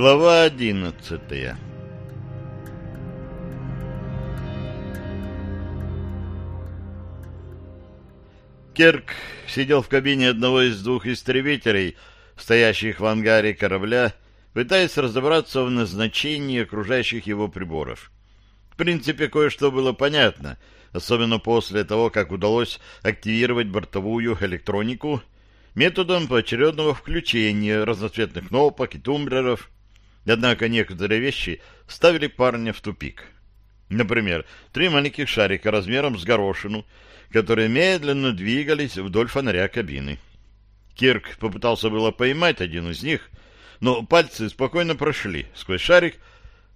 Глава одиннадцатая Керк сидел в кабине одного из двух истребителей, стоящих в ангаре корабля, пытаясь разобраться в назначении окружающих его приборов. В принципе, кое-что было понятно, особенно после того, как удалось активировать бортовую электронику методом поочередного включения разноцветных кнопок и тумблеров. Однако некоторые вещи ставили парня в тупик. Например, три маленьких шарика размером с горошину, которые медленно двигались вдоль фонаря кабины. Кирк попытался было поймать один из них, но пальцы спокойно прошли сквозь шарик,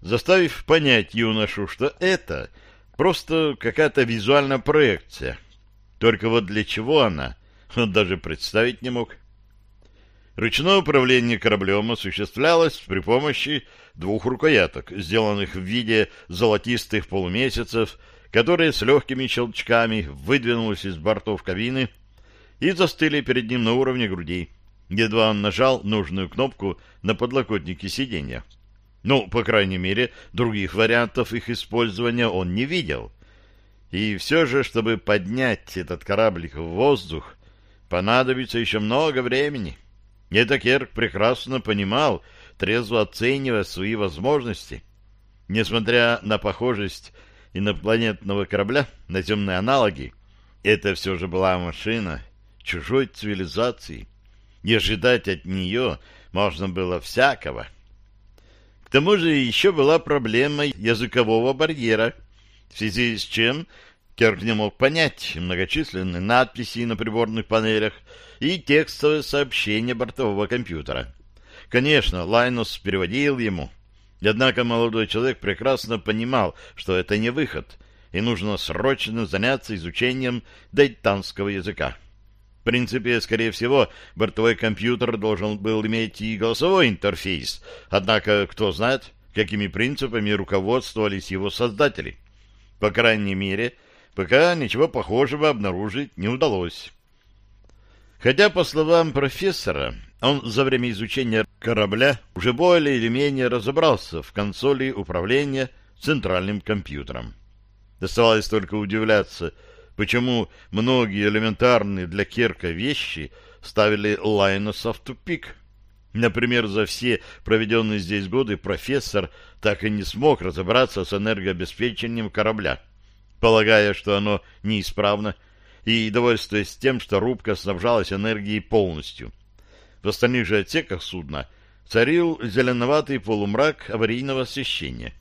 заставив понять юношу, что это просто какая-то визуальная проекция. Только вот для чего она, он даже представить не мог. Ручное управление кораблем осуществлялось при помощи двух рукояток, сделанных в виде золотистых полумесяцев, которые с легкими щелчками выдвинулись из бортов кабины и застыли перед ним на уровне груди. Едва он нажал нужную кнопку на подлокотнике сиденья. Ну, по крайней мере, других вариантов их использования он не видел. И все же, чтобы поднять этот кораблик в воздух, понадобится еще много времени. Это Керк прекрасно понимал, трезво оценивая свои возможности. Несмотря на похожесть инопланетного корабля на темные аналоги, это все же была машина чужой цивилизации. Не ожидать от нее можно было всякого. К тому же еще была проблема языкового барьера, в связи с чем Керк не мог понять многочисленные надписи на приборных панелях и текстовое сообщение бортового компьютера. Конечно, Лайнус переводил ему, Однако молодой человек прекрасно понимал, что это не выход, и нужно срочно заняться изучением дейтанского языка. В принципе, скорее всего, бортовой компьютер должен был иметь и голосовой интерфейс, однако кто знает, какими принципами руководствовались его создатели. По крайней мере, пока ничего похожего обнаружить не удалось. Хотя, по словам профессора, он за время изучения корабля уже более или менее разобрался в консоли управления центральным компьютером. Оставалось только удивляться, почему многие элементарные для Керка вещи ставили Лайноса в тупик. Например, за все проведенные здесь годы профессор так и не смог разобраться с энергообеспечением корабля, полагая, что оно неисправно, и довольствуясь тем, что рубка снабжалась энергией полностью — в остальных же отсеках судна царил зеленоватый полумрак аварийного освещения.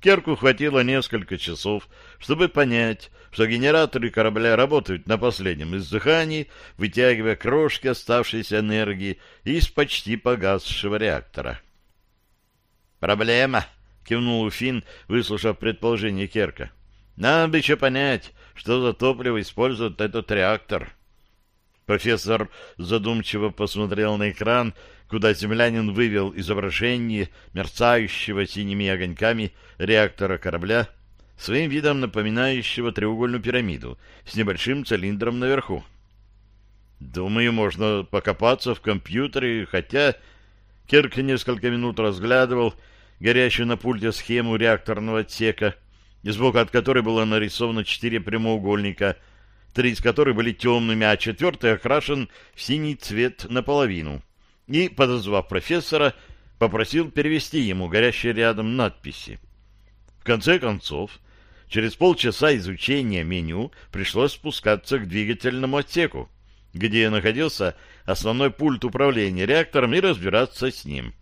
Керку хватило несколько часов, чтобы понять, что генераторы корабля работают на последнем издыхании, вытягивая крошки оставшейся энергии из почти погасшего реактора. «Проблема», — кивнул Уфин, выслушав предположение Керка. «Нам бы еще понять, что за топливо использует этот реактор». Профессор задумчиво посмотрел на экран, куда землянин вывел изображение мерцающего синими огоньками реактора корабля, своим видом напоминающего треугольную пирамиду с небольшим цилиндром наверху. Думаю, можно покопаться в компьютере, хотя... Кирк несколько минут разглядывал горящую на пульте схему реакторного отсека, сбоку от которой было нарисовано четыре прямоугольника — три из которых были темными, а четвертый окрашен в синий цвет наполовину. И, подозвав профессора, попросил перевести ему горящие рядом надписи. В конце концов, через полчаса изучения меню пришлось спускаться к двигательному отсеку, где находился основной пульт управления реактором и разбираться с ним.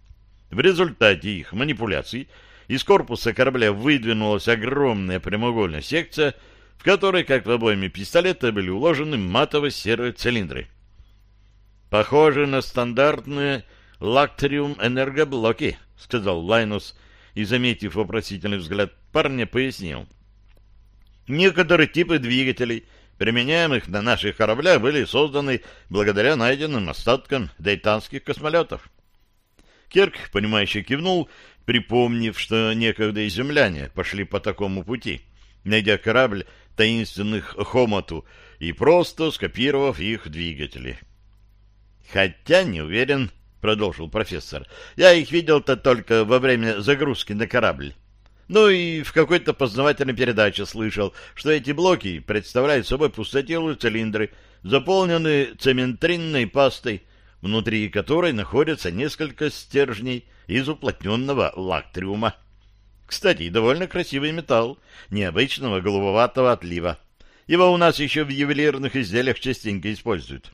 В результате их манипуляций из корпуса корабля выдвинулась огромная прямоугольная секция — в которой, как в обойме пистолета, были уложены матово-серые цилиндры. «Похоже на стандартные лактриум-энергоблоки», — сказал Лайнус, и, заметив вопросительный взгляд парня, пояснил. «Некоторые типы двигателей, применяемых на наших кораблях, были созданы благодаря найденным остаткам дейтанских космолетов». Керк, понимающе кивнул, припомнив, что некогда и земляне пошли по такому пути, найдя корабль таинственных Хомоту и просто скопировав их двигатели. Хотя не уверен, — продолжил профессор. «Я их видел-то только во время загрузки на корабль. Ну и в какой-то познавательной передаче слышал, что эти блоки представляют собой пустотелые цилиндры, заполненные цементринной пастой, внутри которой находятся несколько стержней из уплотненного лактриума. Кстати, довольно красивый металл, необычного голубоватого отлива. Его у нас еще в ювелирных изделиях частенько используют.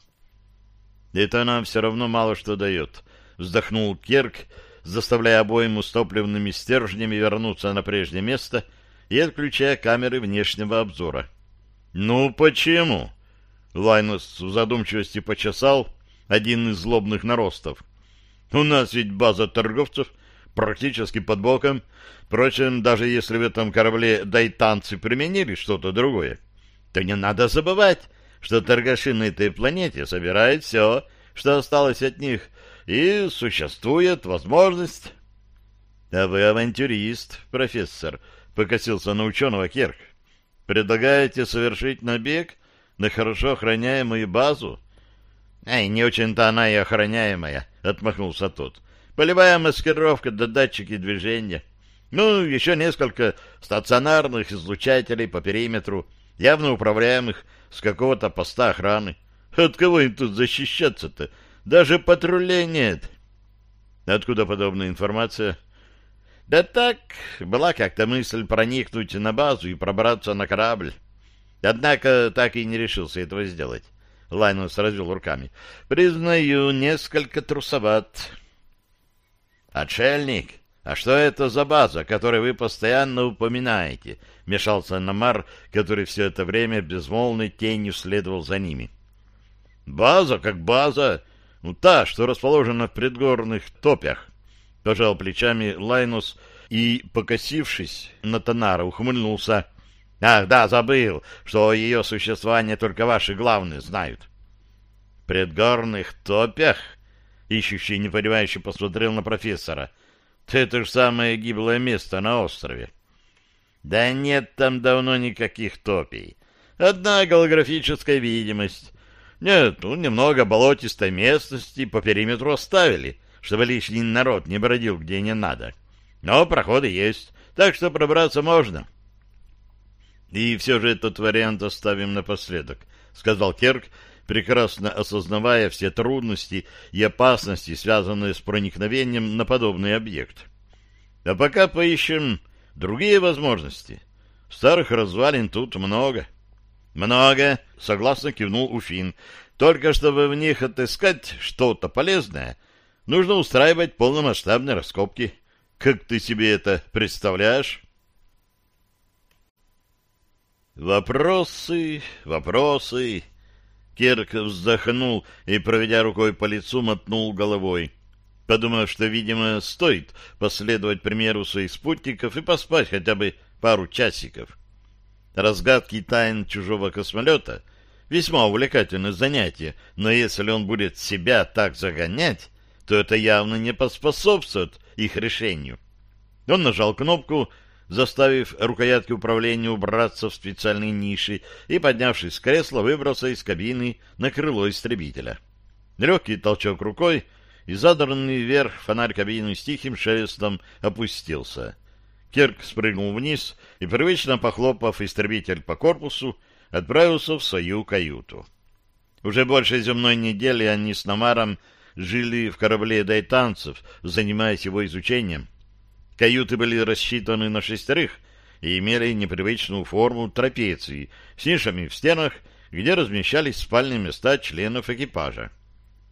Это нам все равно мало что дает, вздохнул Керк, заставляя обоим с топливными стержнями вернуться на прежнее место и отключая камеры внешнего обзора. «Ну почему?» Лайнус в задумчивости почесал один из злобных наростов. «У нас ведь база торговцев практически под боком. Впрочем, даже если в этом корабле дайтанцы применили что-то другое, то не надо забывать, что торгаши на этой планете собирают все, что осталось от них, и существует возможность... — А вы авантюрист, профессор, — покосился на ученого Керк. — Предлагаете совершить набег на хорошо охраняемую базу? — Ай, не очень-то она и охраняемая, — отмахнулся тот. — Полевая маскировка да датчики движения. Ну, еще несколько стационарных излучателей по периметру, явно управляемых с какого-то поста охраны. От кого им тут защищаться-то? Даже патрулей нет. Откуда подобная информация? Да так, была как-то мысль проникнуть на базу и пробраться на корабль. Однако так и не решился этого сделать. Лайнус развел руками. Признаю, несколько трусоват. Отшельник, а что это за база, которую вы постоянно упоминаете? Мешался Намар, который все это время безмолвной тенью следовал за ними. База как база, ну, та, что расположена в предгорных топях. Пожал плечами Лайнус и, покосившись на Тонара, ухмыльнулся. Ах, да, забыл, что ее существование только ваши главные знают. Предгорных топях? Ищущий непонимающе посмотрел на профессора. Это же самое гиблое место на острове. Да нет там давно никаких топий. Одна голографическая видимость. Нет, ну, немного болотистой местности по периметру оставили, чтобы лишний народ не бродил где не надо. Но проходы есть, так что пробраться можно. И все же этот вариант оставим напоследок, — сказал Керк, прекрасно осознавая все трудности и опасности, связанные с проникновением на подобный объект. А пока поищем другие возможности. Старых развалин тут много. — «Много», — согласно кивнул Уфин. «Только чтобы в них отыскать что-то полезное, нужно устраивать полномасштабные раскопки. Как ты себе это представляешь?» «Вопросы, вопросы...» Кирк вздохнул и, проведя рукой по лицу, мотнул головой, подумав, что, видимо, стоит последовать примеру своих спутников и поспать хотя бы пару часиков. Разгадки тайн чужого космолета — весьма увлекательное занятие, но если он будет себя так загонять, то это явно не поспособствует их решению. Он нажал кнопку, заставив рукоятки управления убраться в специальные ниши и, поднявшись с кресла, выбрался из кабины на крыло истребителя. Легкий толчок рукой, и задранный вверх фонарь кабины с тихим шелестом опустился. Керк спрыгнул вниз и, привычно похлопав истребитель по корпусу, отправился в свою каюту. Уже больше земной недели они с Намаром жили в корабле дайтанцев, занимаясь его изучением. Каюты были рассчитаны на шестерых и имели непривычную форму трапеции с нишами в стенах, где размещались спальные места членов экипажа.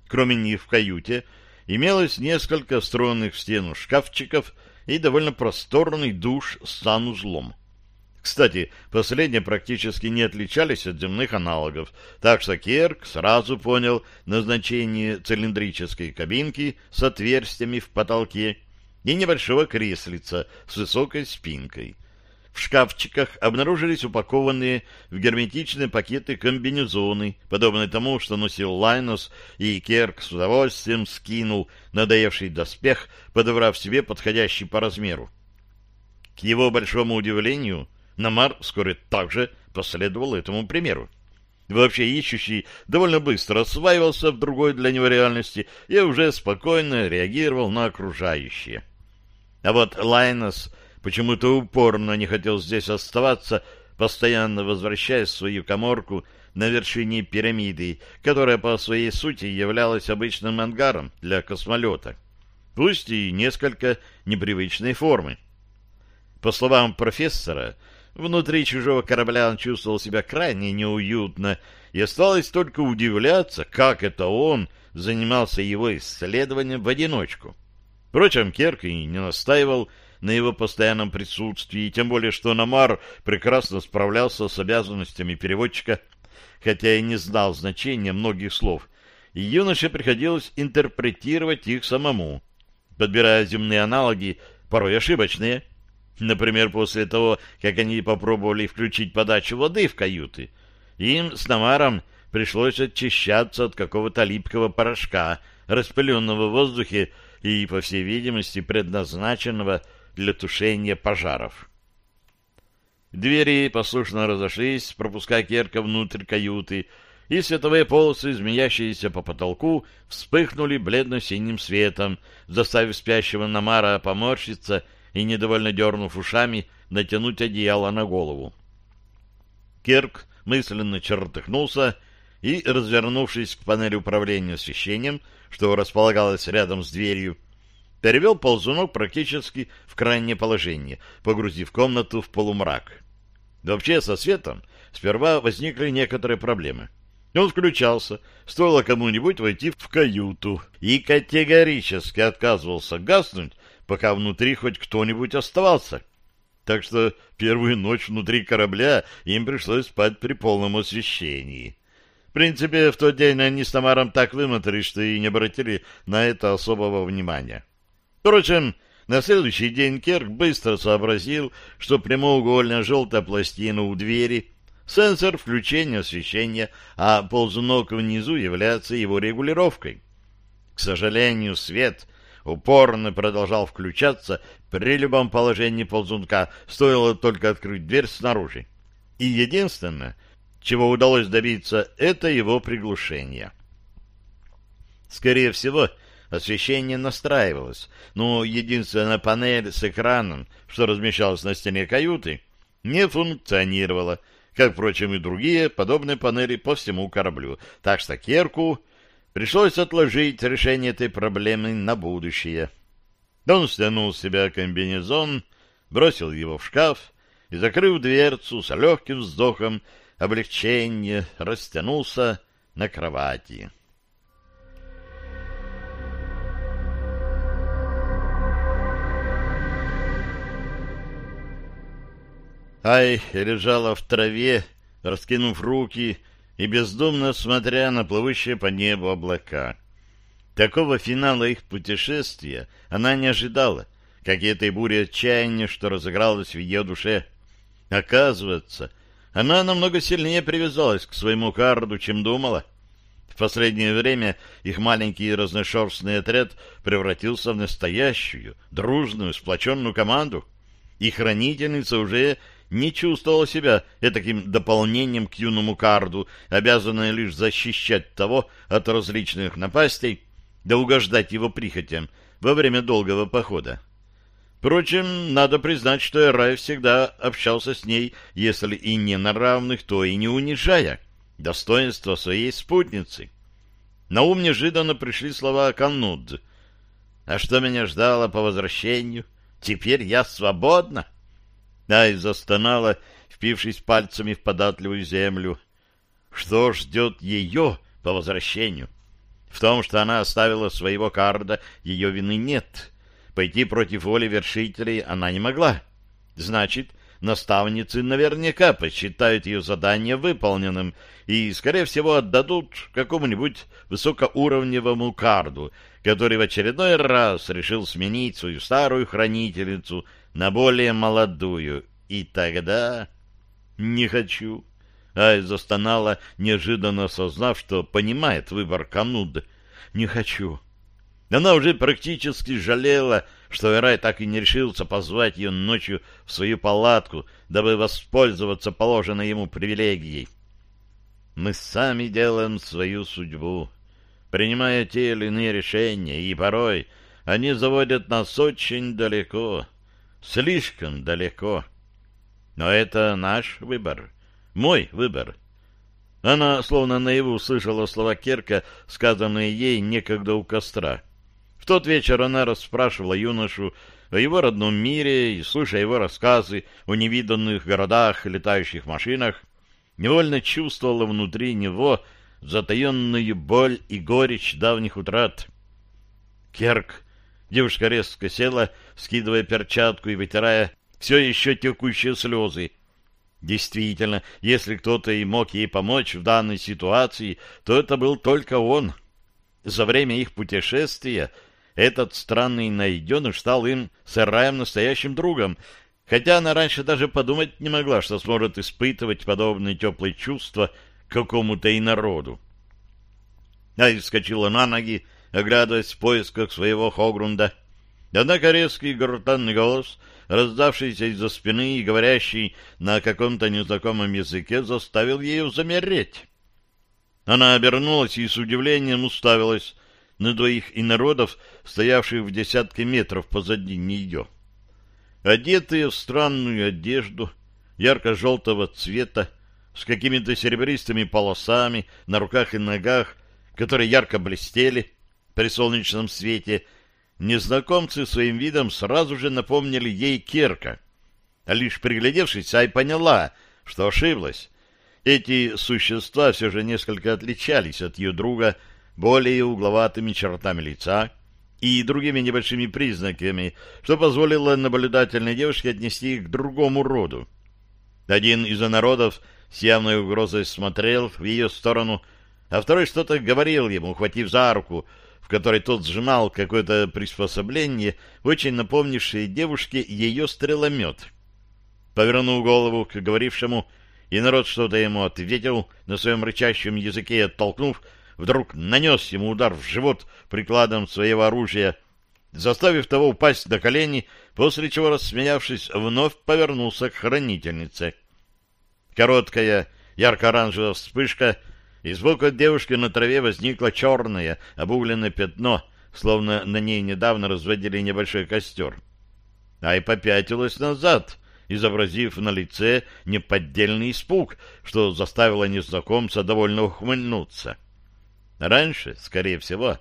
Кроме них в каюте имелось несколько встроенных в стену шкафчиков и довольно просторный душ с санузлом. Кстати, последние практически не отличались от земных аналогов, так что Керк сразу понял назначение цилиндрической кабинки с отверстиями в потолке и небольшого креслица с высокой спинкой. В шкафчиках обнаружились упакованные в герметичные пакеты комбинезоны, подобные тому, что носил Лайнос, и Керк с удовольствием скинул надоевший доспех, подобрав себе подходящий по размеру. К его большому удивлению, Намар вскоре также последовал этому примеру. вообще ищущий, довольно быстро осваивался в другой для него реальности и уже спокойно реагировал на окружающее. А вот Лайнос почему-то упорно не хотел здесь оставаться, постоянно возвращаясь в свою коморку на вершине пирамиды, которая по своей сути являлась обычным ангаром для космолета, пусть и несколько непривычной формы. По словам профессора, внутри чужого корабля он чувствовал себя крайне неуютно, и осталось только удивляться, как это он занимался его исследованием в одиночку. Впрочем, Керк и не настаивал на его постоянном присутствии, тем более, что Намар прекрасно справлялся с обязанностями переводчика, хотя и не знал значения многих слов, и юноше приходилось интерпретировать их самому, подбирая земные аналоги, порой ошибочные, Например, после того, как они попробовали включить подачу воды в каюты, им с Намаром пришлось очищаться от какого-то липкого порошка, распыленного в воздухе и, по всей видимости, предназначенного для тушения пожаров. Двери послушно разошлись, пропуская Керка внутрь каюты, и световые полосы, змеящиеся по потолку, вспыхнули бледно-синим светом, заставив спящего Намара поморщиться и, недовольно дернув ушами, натянуть одеяло на голову. Кирк мысленно чертыхнулся и, развернувшись к панели управления освещением, что располагалось рядом с дверью, перевел ползунок практически в крайнее положение, погрузив комнату в полумрак. Вообще, со светом сперва возникли некоторые проблемы. Он включался, стоило кому-нибудь войти в каюту, и категорически отказывался гаснуть, пока внутри хоть кто-нибудь оставался. Так что первую ночь внутри корабля им пришлось спать при полном освещении. В принципе, в тот день они с Тамаром так вымотались, что и не обратили на это особого внимания. Впрочем, на следующий день Керк быстро сообразил, что прямоугольная желтая пластина у двери — сенсор включения освещения, а ползунок внизу является его регулировкой. К сожалению, свет упорно продолжал включаться при любом положении ползунка, стоило только открыть дверь снаружи. И единственное, чего удалось добиться, это его приглушение. Скорее всего, освещение настраивалось, но единственная панель с экраном, что размещалась на стене каюты, не функционировала, как, впрочем, и другие подобные панели по всему кораблю, так что Керку Пришлось отложить решение этой проблемы на будущее. Он стянул с себя комбинезон, бросил его в шкаф и, закрыв дверцу, с легким вздохом облегчения растянулся на кровати. Ай лежала в траве, раскинув руки и бездумно смотря на плывущие по небу облака. Такого финала их путешествия она не ожидала, как и этой бури отчаяния, что разыгралась в ее душе. Оказывается, она намного сильнее привязалась к своему карду, чем думала. В последнее время их маленький разношерстный отряд превратился в настоящую, дружную, сплоченную команду, и хранительница уже не чувствовала себя таким дополнением к юному карду, обязанной лишь защищать того от различных напастей, да угождать его прихотям во время долгого похода. Впрочем, надо признать, что Эрай всегда общался с ней, если и не на равных, то и не унижая достоинства своей спутницы. На ум неожиданно пришли слова Каннуд. «А что меня ждало по возвращению? Теперь я свободна!» Ай застонала, впившись пальцами в податливую землю. Что ждет ее по возвращению? В том, что она оставила своего карда, ее вины нет. Пойти против воли вершителей она не могла. Значит, наставницы наверняка посчитают ее задание выполненным и, скорее всего, отдадут какому-нибудь высокоуровневому карду, который в очередной раз решил сменить свою старую хранительницу на более молодую. И тогда... Не хочу. Ай застонала, неожиданно осознав, что понимает выбор Кануд. Не хочу. Она уже практически жалела, что Эрай так и не решился позвать ее ночью в свою палатку, дабы воспользоваться положенной ему привилегией. Мы сами делаем свою судьбу, принимая те или иные решения, и порой они заводят нас очень далеко, слишком далеко. Но это наш выбор, мой выбор. Она словно наяву слышала слова Керка, сказанные ей некогда у костра. В тот вечер она расспрашивала юношу о его родном мире и, слушая его рассказы о невиданных городах летающих машинах, невольно чувствовала внутри него затаенную боль и горечь давних утрат. Керк. Девушка резко села, скидывая перчатку и вытирая все еще текущие слезы. Действительно, если кто-то и мог ей помочь в данной ситуации, то это был только он. За время их путешествия этот странный найденыш стал им с Эраем настоящим другом, хотя она раньше даже подумать не могла, что сможет испытывать подобные теплые чувства какому-то инороду. Ай вскочила на ноги, оглядываясь в поисках своего Хогрунда. Однако резкий гортанный голос, раздавшийся из-за спины и говорящий на каком-то незнакомом языке, заставил ее замереть. Она обернулась и с удивлением уставилась на двоих инородов, стоявших в десятке метров позади нее. Одетые в странную одежду ярко-желтого цвета, с какими-то серебристыми полосами на руках и ногах, которые ярко блестели при солнечном свете, незнакомцы своим видом сразу же напомнили ей Керка. А лишь приглядевшись, Ай поняла, что ошиблась. Эти существа все же несколько отличались от ее друга более угловатыми чертами лица и другими небольшими признаками, что позволило наблюдательной девушке отнести их к другому роду. Один из народов с явной угрозой смотрел в ее сторону, а второй что-то говорил ему, ухватив за руку, в которой тот сжимал какое-то приспособление, очень напомнившее девушке ее стреломет. Повернув голову к говорившему, и народ что-то ему ответил на своем рычащем языке, оттолкнув, вдруг нанес ему удар в живот прикладом своего оружия, заставив того упасть на колени, после чего, рассмеявшись, вновь повернулся к хранительнице. Короткая, ярко-оранжевая вспышка, и сбоку от девушки на траве возникло черное, обугленное пятно, словно на ней недавно разводили небольшой костер. А и попятилась назад, изобразив на лице неподдельный испуг, что заставило незнакомца довольно ухмыльнуться. — Раньше, скорее всего,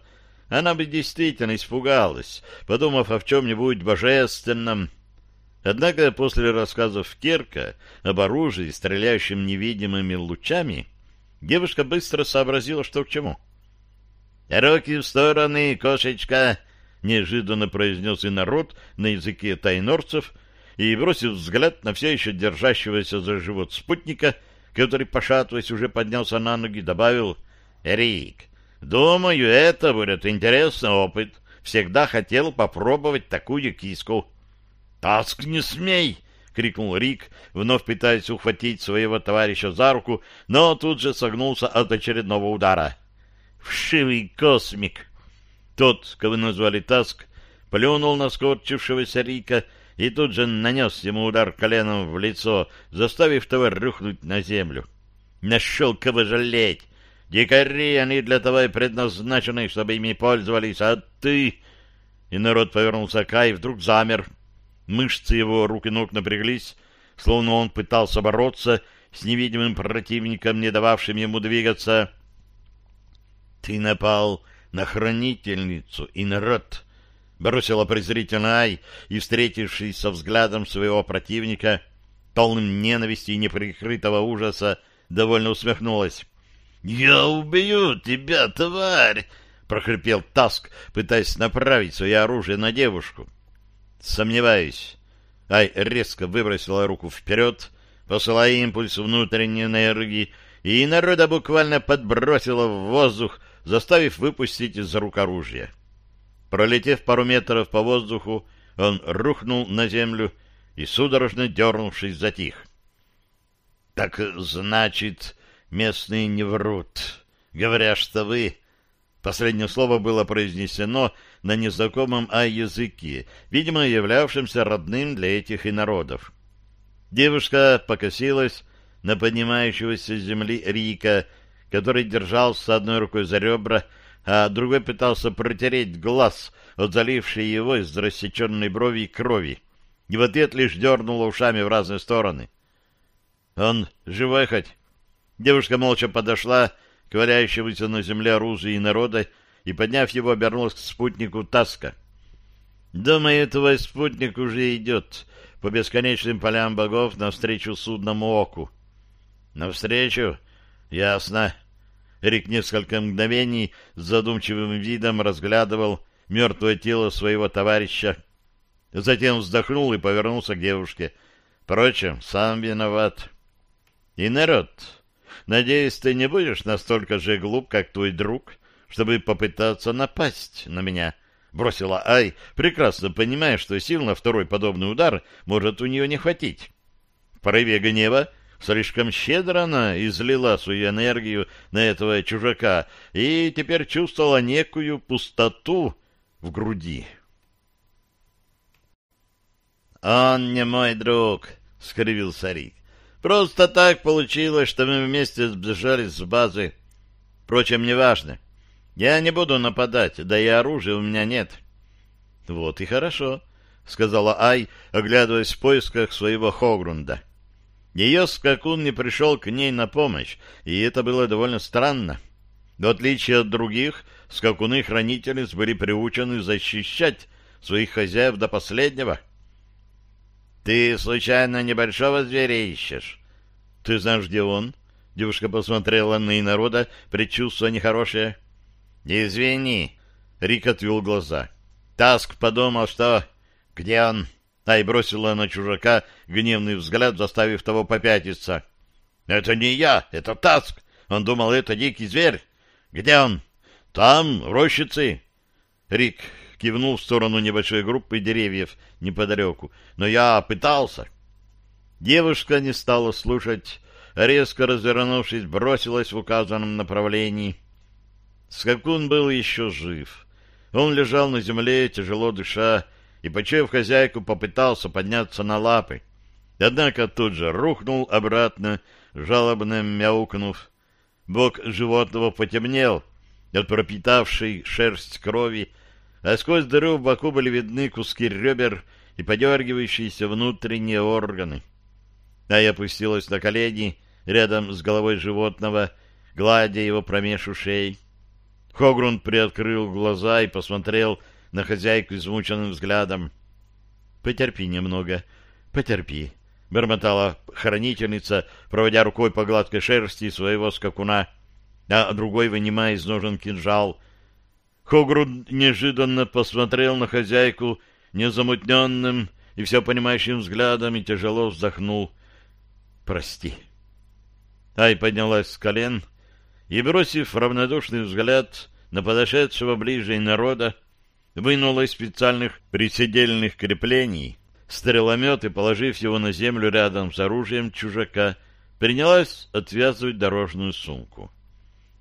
она бы действительно испугалась, подумав о чем-нибудь божественном. Однако после рассказов Керка об оружии, стреляющем невидимыми лучами, девушка быстро сообразила, что к чему. «Руки в стороны, кошечка!» — неожиданно произнес и народ на языке тайнорцев и, бросив взгляд на все еще держащегося за живот спутника, который, пошатываясь, уже поднялся на ноги, добавил «Рик, Думаю, это будет интересный опыт. Всегда хотел попробовать такую киску. «Таск, не смей!» — крикнул Рик, вновь пытаясь ухватить своего товарища за руку, но тут же согнулся от очередного удара. «Вшивый космик!» Тот, кого назвали Таск, плюнул на скорчившегося Рика и тут же нанес ему удар коленом в лицо, заставив того рухнуть на землю. «Нашел кого жалеть!» Дикари, они для того и предназначены, чтобы ими пользовались, а ты...» И народ повернулся к Ай, вдруг замер. Мышцы его рук и ног напряглись, словно он пытался бороться с невидимым противником, не дававшим ему двигаться. «Ты напал на хранительницу и народ!» Бросила презрительно Ай и, встретившись со взглядом своего противника, полным ненависти и неприкрытого ужаса, довольно усмехнулась. «Я убью тебя, тварь!» — прохрипел Таск, пытаясь направить свое оружие на девушку. «Сомневаюсь». Ай резко выбросила руку вперед, посылая импульс внутренней энергии, и народа буквально подбросила в воздух, заставив выпустить из рук оружие. Пролетев пару метров по воздуху, он рухнул на землю и, судорожно дернувшись, затих. — Так значит, местные не врут, говоря, что вы... Последнее слово было произнесено на незнакомом а-языке, видимо, являвшемся родным для этих инородов. Девушка покосилась на поднимающегося с земли Рика который держался одной рукой за ребра, а другой пытался протереть глаз от залившей его из рассеченной брови крови, и в ответ лишь дернула ушами в разные стороны. «Он живой хоть?» Девушка молча подошла к валяющемуся на земле оружию народа и, подняв его, обернулась к спутнику Таска. «Думаю, твой спутник уже идет по бесконечным полям богов навстречу судному оку». «Навстречу? Ясно». Рик несколько мгновений с задумчивым видом разглядывал мертвое тело своего товарища. Затем вздохнул и повернулся к девушке. Впрочем, сам виноват. И народ, надеюсь, ты не будешь настолько же глуп, как твой друг, чтобы попытаться напасть на меня, — бросила Ай, прекрасно понимая, что сил на второй подобный удар может у нее не хватить. В порыве гнева Слишком щедро она излила свою энергию на этого чужака и теперь чувствовала некую пустоту в груди. «Он не мой друг», — скривился Рик. «Просто так получилось, что мы вместе сбежали с базы. Впрочем, неважно. Я не буду нападать, да и оружия у меня нет». «Вот и хорошо», — сказала Ай, оглядываясь в поисках своего Хогрунда. Ее скакун не пришел к ней на помощь, и это было довольно странно. В отличие от других, скакуны-хранительниц были приучены защищать своих хозяев до последнего. «Ты, случайно, небольшого зверя ищешь?» «Ты знаешь, где он?» Девушка посмотрела на инорода, предчувствуя нехорошее. «Извини», — Рик отвел глаза. Таск подумал, что... «Где он?» Ай бросила на чужака гневный взгляд, заставив того попятиться. — Это не я, это Таск. Он думал, это дикий зверь. Где он? — Там, в рощице. Рик кивнул в сторону небольшой группы деревьев неподалеку. Но я пытался. Девушка не стала слушать, резко развернувшись, бросилась в указанном направлении. Скакун был еще жив. Он лежал на земле, тяжело дыша, и, почуяв хозяйку, попытался подняться на лапы. Однако тут же рухнул обратно, жалобно мяукнув. Бок животного потемнел от пропитавшей шерсть крови, а сквозь дыру в боку были видны куски ребер и подергивающиеся внутренние органы. А я опустилась на колени рядом с головой животного, гладя его промеж ушей. Хогрун приоткрыл глаза и посмотрел на хозяйку измученным взглядом. — Потерпи немного, потерпи, — бормотала хранительница, проводя рукой по гладкой шерсти своего скакуна, а другой вынимая из ножен кинжал. Хогруд неожиданно посмотрел на хозяйку незамутненным и все понимающим взглядом и тяжело вздохнул. — Прости. Ай поднялась с колен и, бросив равнодушный взгляд на подошедшего ближе народа, вынула из специальных приседельных креплений стреломет и, положив его на землю рядом с оружием чужака, принялась отвязывать дорожную сумку.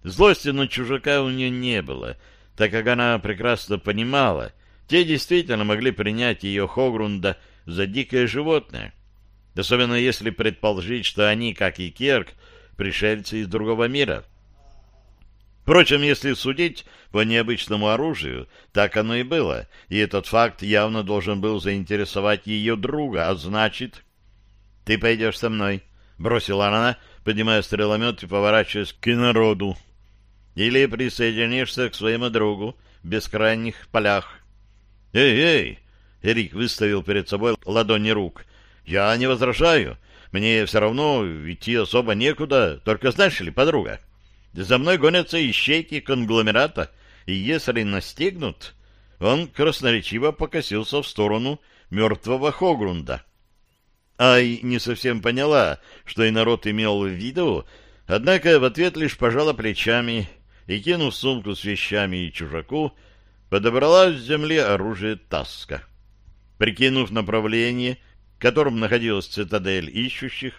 Злости на чужака у нее не было, так как она прекрасно понимала, те действительно могли принять ее Хогрунда за дикое животное, особенно если предположить, что они, как и Керк, пришельцы из другого мира — Впрочем, если судить по необычному оружию, так оно и было, и этот факт явно должен был заинтересовать ее друга, а значит... — Ты пойдешь со мной, — бросила она, поднимая стреломет и поворачиваясь к народу. — Или присоединишься к своему другу в бескрайних полях. «Эй, — Эй-эй! — Эрик выставил перед собой ладони рук. — Я не возражаю. Мне все равно идти особо некуда, только знаешь ли, подруга... За мной гонятся ищейки конгломерата, и если настигнут, он красноречиво покосился в сторону мертвого Хогрунда. Ай не совсем поняла, что и народ имел в виду, однако в ответ лишь пожала плечами и, кинув сумку с вещами и чужаку, подобрала с земли оружие Таска. Прикинув направление, в котором находилась цитадель ищущих,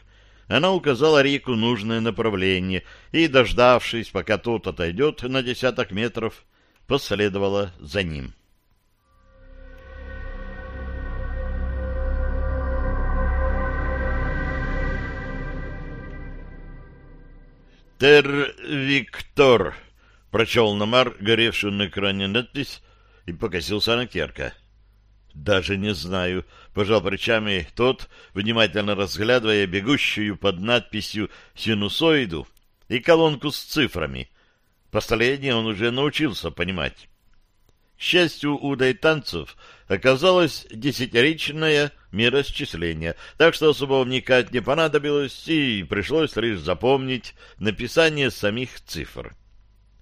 она указала Рику нужное направление и, дождавшись, пока тот отойдет на десяток метров, последовала за ним. «Тер Виктор», — прочел Намар горевшую на экране надпись и покосился на Керка. «Даже не знаю», — пожал плечами тот, внимательно разглядывая бегущую под надписью синусоиду и колонку с цифрами. Последнее он уже научился понимать. К счастью, у дайтанцев оказалось десятиричное миросчисление, так что особо вникать не понадобилось, и пришлось лишь запомнить написание самих цифр.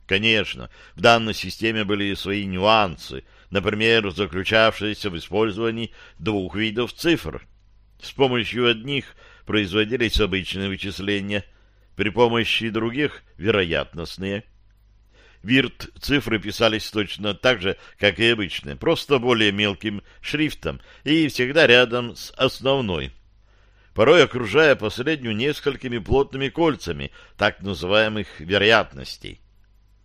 Конечно, в данной системе были свои нюансы, например, заключавшиеся в использовании двух видов цифр. С помощью одних производились обычные вычисления, при помощи других — вероятностные — Вирт цифры писались точно так же, как и обычно, просто более мелким шрифтом и всегда рядом с основной, порой окружая последнюю несколькими плотными кольцами так называемых вероятностей.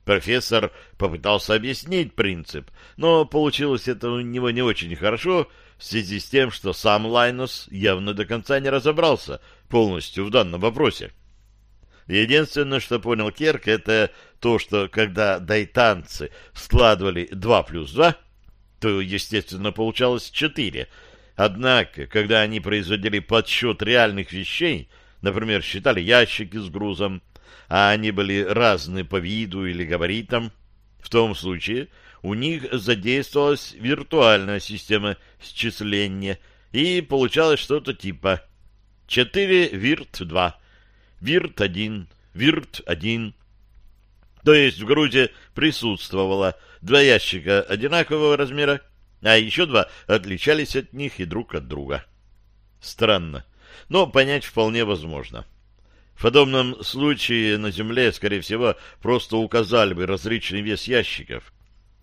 Профессор попытался объяснить принцип, но получилось это у него не очень хорошо в связи с тем, что сам Лайнус явно до конца не разобрался полностью в данном вопросе. Единственное, что понял Керк, это то, что когда дайтанцы складывали 2 плюс 2, то, естественно, получалось 4. Однако, когда они производили подсчет реальных вещей, например, считали ящики с грузом, а они были разные по виду или габаритам, в том случае у них задействовалась виртуальная система счисления, и получалось что-то типа 4 вирт-2, вирт-1, вирт-1. То есть в грузе присутствовало два ящика одинакового размера, а еще два отличались от них и друг от друга. Странно, но понять вполне возможно. В подобном случае на Земле, скорее всего, просто указали бы различный вес ящиков.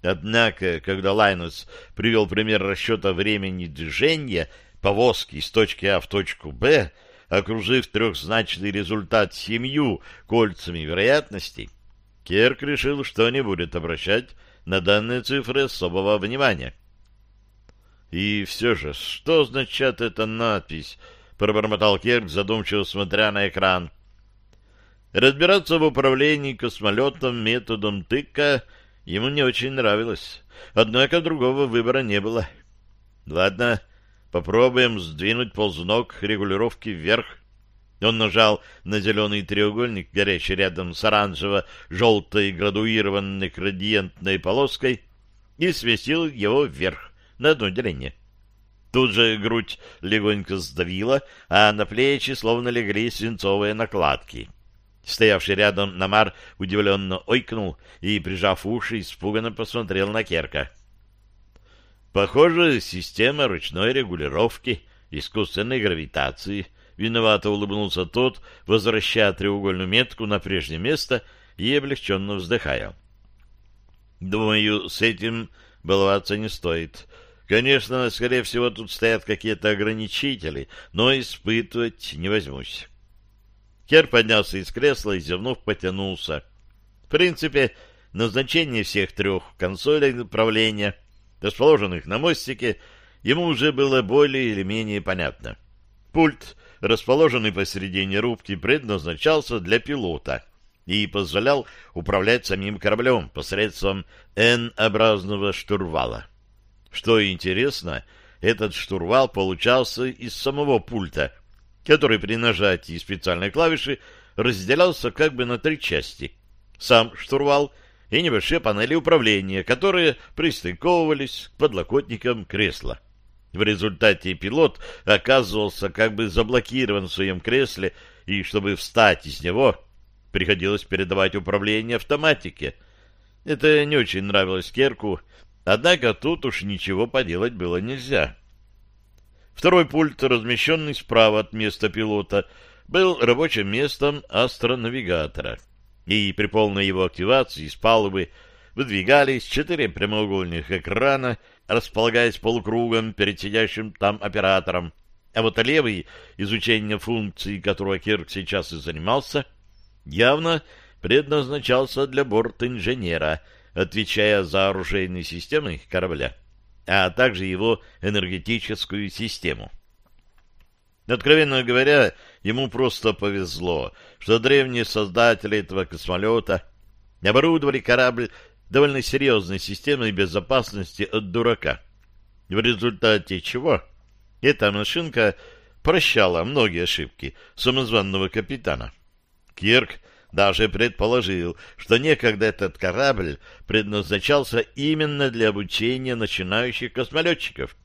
Однако, когда Лайнус привел пример расчета времени движения повозки из точки А в точку Б, окружив трехзначный результат семью кольцами вероятностей, Керк решил, что не будет обращать на данные цифры особого внимания. «И все же, что означает эта надпись?» — пробормотал Керк, задумчиво смотря на экран. Разбираться в управлении космолетом методом тыка ему не очень нравилось, однако другого выбора не было. «Ладно, Попробуем сдвинуть ползунок регулировки вверх. Он нажал на зеленый треугольник, горящий рядом с оранжево-желтой градуированной градиентной полоской, и сместил его вверх на одно деление. Тут же грудь легонько сдавила, а на плечи словно легли свинцовые накладки. Стоявший рядом Намар удивленно ойкнул и, прижав уши, испуганно посмотрел на Керка. Похоже, система ручной регулировки искусственной гравитации. Виновато улыбнулся тот, возвращая треугольную метку на прежнее место и облегченно вздыхая. Думаю, с этим баловаться не стоит. Конечно, скорее всего, тут стоят какие-то ограничители, но испытывать не возьмусь. Кер поднялся из кресла и, зевнув, потянулся. В принципе, назначение всех трех консолей управления — расположенных на мостике, ему уже было более или менее понятно. Пульт, расположенный посередине рубки, предназначался для пилота и позволял управлять самим кораблем посредством N-образного штурвала. Что интересно, этот штурвал получался из самого пульта, который при нажатии специальной клавиши разделялся как бы на три части. Сам штурвал — и небольшие панели управления, которые пристыковывались к подлокотникам кресла. В результате пилот оказывался как бы заблокирован в своем кресле, и чтобы встать из него, приходилось передавать управление автоматике. Это не очень нравилось Керку, однако тут уж ничего поделать было нельзя. Второй пульт, размещенный справа от места пилота, был рабочим местом астронавигатора и при полной его активации из палубы выдвигались четыре прямоугольных экрана, располагаясь полукругом перед сидящим там оператором. А вот левый, изучение функций которого Кирк сейчас и занимался, явно предназначался для борт-инженера, отвечая за оружейные системы корабля, а также его энергетическую систему. Откровенно говоря, ему просто повезло, что древние создатели этого космолета оборудовали корабль довольно серьезной системой безопасности от дурака, в результате чего эта машинка прощала многие ошибки самозванного капитана. Кирк даже предположил, что некогда этот корабль предназначался именно для обучения начинающих космолетчиков,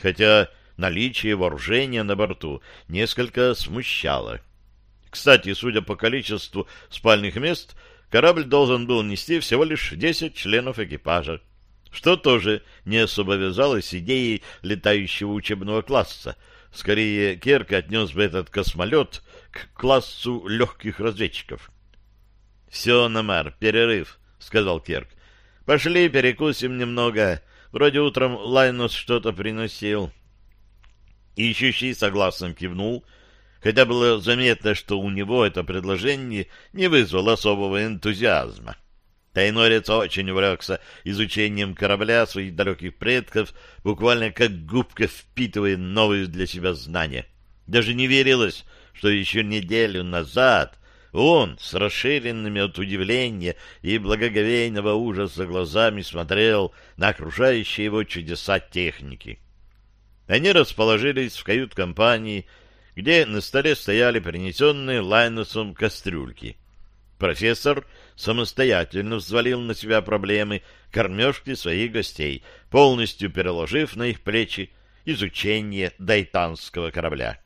хотя наличие вооружения на борту несколько смущало. Кстати, судя по количеству спальных мест, корабль должен был нести всего лишь 10 членов экипажа, что тоже не особо вязалось идеей летающего учебного класса. Скорее, Керк отнес бы этот космолет к классу легких разведчиков. — Все, Намар, перерыв, — сказал Керк. — Пошли перекусим немного. Вроде утром Лайнус что-то приносил. Ищущий согласно кивнул, хотя было заметно, что у него это предложение не вызвало особого энтузиазма. Тайнорец очень увлекся изучением корабля своих далеких предков, буквально как губка впитывая новые для себя знания. Даже не верилось, что еще неделю назад он с расширенными от удивления и благоговейного ужаса глазами смотрел на окружающие его чудеса техники. Они расположились в кают-компании, где на столе стояли принесенные Лайнусом кастрюльки. Профессор самостоятельно взвалил на себя проблемы кормежки своих гостей, полностью переложив на их плечи изучение дайтанского корабля.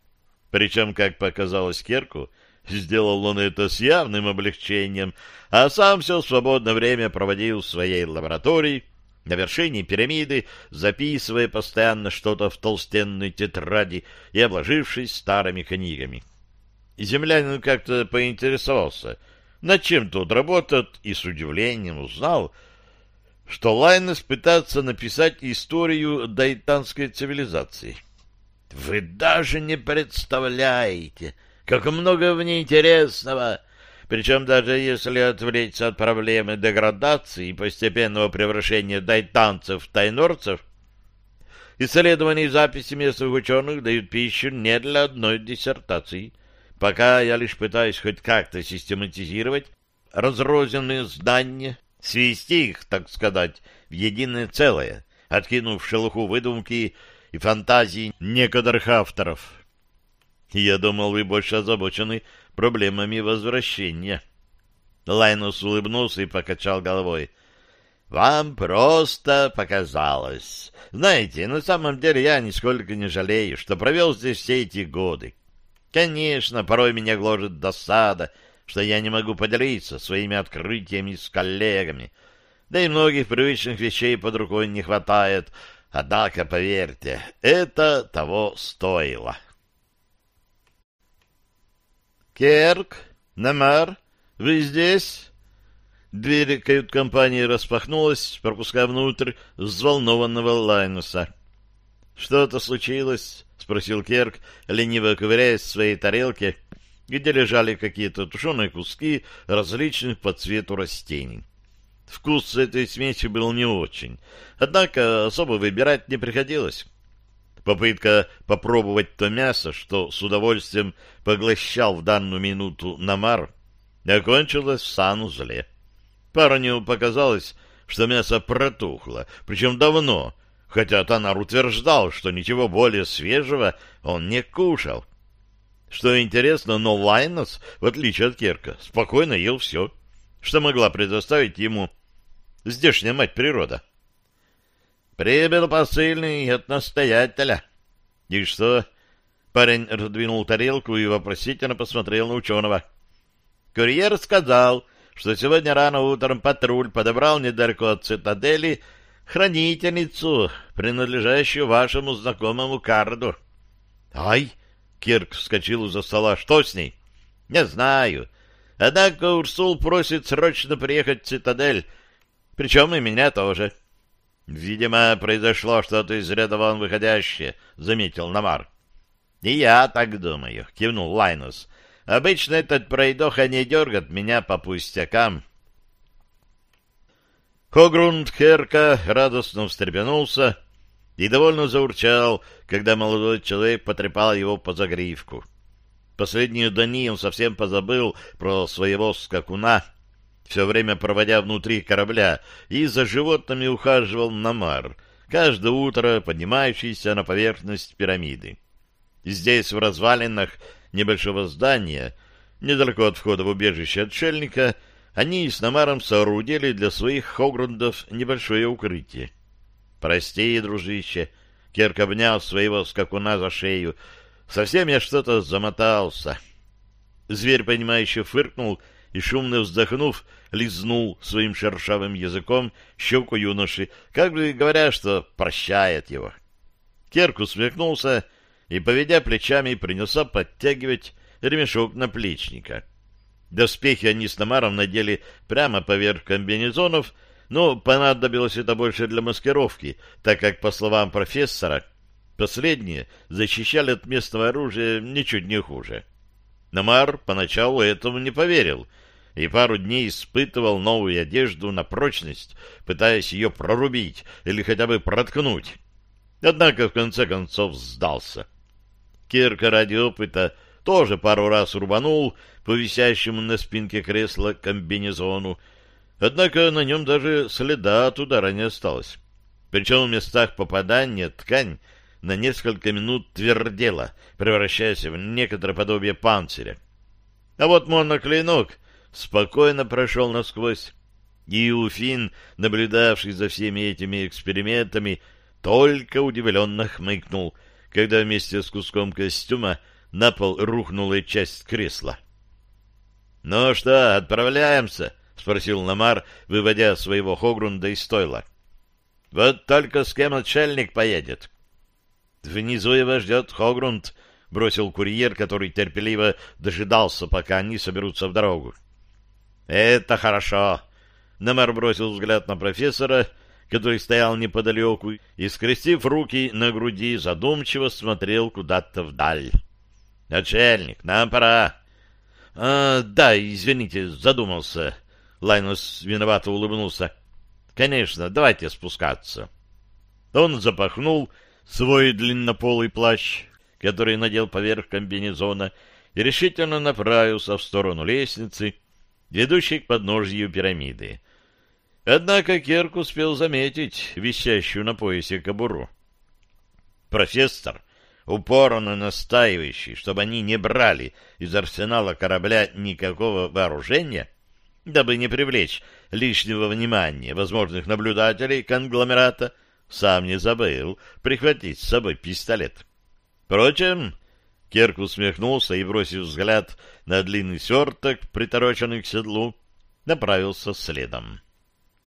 Причем, как показалось Керку, сделал он это с явным облегчением, а сам все свободное время проводил в своей лаборатории, на вершине пирамиды, записывая постоянно что-то в толстенной тетради и обложившись старыми книгами. Землянин как-то поинтересовался, над чем тут работает, и с удивлением узнал, что Лайнес пытается написать историю дайтанской цивилизации. «Вы даже не представляете, как много в ней интересного!» Причем даже если отвлечься от проблемы деградации и постепенного превращения дайтанцев в тайнорцев, исследования и записи местных ученых дают пищу не для одной диссертации. Пока я лишь пытаюсь хоть как-то систематизировать разрозненные здания, свести их, так сказать, в единое целое, откинув шелуху выдумки и фантазии некоторых авторов. Я думал, вы больше озабочены проблемами возвращения. Лайнус улыбнулся и покачал головой. «Вам просто показалось. Знаете, на самом деле я нисколько не жалею, что провел здесь все эти годы. Конечно, порой меня гложет досада, что я не могу поделиться своими открытиями с коллегами, да и многих привычных вещей под рукой не хватает. Однако, поверьте, это того стоило». «Керк? Намар? Вы здесь?» Дверь кают-компании распахнулась, пропуская внутрь взволнованного Лайнуса. «Что-то случилось?» — спросил Керк, лениво ковыряясь в своей тарелке, где лежали какие-то тушеные куски различных по цвету растений. Вкус этой смеси был не очень, однако особо выбирать не приходилось. Попытка попробовать то мясо, что с удовольствием поглощал в данную минуту Намар, окончилась в санузле. Парню показалось, что мясо протухло, причем давно, хотя Танар утверждал, что ничего более свежего он не кушал. Что интересно, но Лайнос, в отличие от Керка, спокойно ел все, что могла предоставить ему здешняя мать природа. Прибыл посыльный от настоятеля. И что? Парень раздвинул тарелку и вопросительно посмотрел на ученого. Курьер сказал, что сегодня рано утром патруль подобрал недалеко от цитадели хранительницу, принадлежащую вашему знакомому Карду. — Ай! — Кирк вскочил из-за стола. — Что с ней? — Не знаю. Однако Урсул просит срочно приехать в цитадель, причем и меня тоже. — Видимо, произошло что-то из ряда вон выходящее, — заметил Намар. — И я так думаю, — кивнул Лайнус. — Обычно этот пройдоха не дергает меня по пустякам. Хогрунд Херка радостно встрепенулся и довольно заурчал, когда молодой человек потрепал его по загривку. Последние дни он совсем позабыл про своего скакуна, все время проводя внутри корабля, и за животными ухаживал Намар, каждое утро поднимающийся на поверхность пирамиды. Здесь, в развалинах небольшого здания, недалеко от входа в убежище отшельника, они с Намаром соорудили для своих хогрундов небольшое укрытие. «Прости, дружище», — Керк обнял своего скакуна за шею, — «совсем я что-то замотался». Зверь, понимающе фыркнул и, шумно вздохнув, лизнул своим шершавым языком щеку юноши, как бы говоря, что прощает его. Керк усмехнулся и, поведя плечами, принялся подтягивать ремешок наплечника. Доспехи они с Тамаром надели прямо поверх комбинезонов, но понадобилось это больше для маскировки, так как, по словам профессора, последние защищали от местного оружия ничуть не хуже. Намар поначалу этому не поверил и пару дней испытывал новую одежду на прочность, пытаясь ее прорубить или хотя бы проткнуть. Однако в конце концов сдался. Кирка ради опыта тоже пару раз рубанул по висящему на спинке кресла комбинезону, однако на нем даже следа от удара не осталось. Причем в местах попадания ткань на несколько минут твердела, превращаясь в некоторое подобие панциря. А вот моноклинок спокойно прошел насквозь, и Уфин, наблюдавший за всеми этими экспериментами, только удивленно хмыкнул, когда вместе с куском костюма на пол рухнула часть кресла. — Ну что, отправляемся? — спросил Намар, выводя своего Хогрунда из стойла. — Вот только с кем отшельник поедет. — Внизу его ждет Хогрунд, — бросил курьер, который терпеливо дожидался, пока они соберутся в дорогу. — Это хорошо. Намар бросил взгляд на профессора, который стоял неподалеку, и, скрестив руки на груди, задумчиво смотрел куда-то вдаль. «Начальник, нам пора». «А, да, извините, задумался». Лайнус виновато улыбнулся. «Конечно, давайте спускаться». Он запахнул свой длиннополый плащ, который надел поверх комбинезона, и решительно направился в сторону лестницы, ведущей к подножью пирамиды. Однако Керк успел заметить висящую на поясе кобуру. Профессор упорно настаивающий, чтобы они не брали из арсенала корабля никакого вооружения, дабы не привлечь лишнего внимания возможных наблюдателей конгломерата, сам не забыл прихватить с собой пистолет. Впрочем, Керк усмехнулся и, бросив взгляд на длинный сверток, притороченный к седлу, направился следом.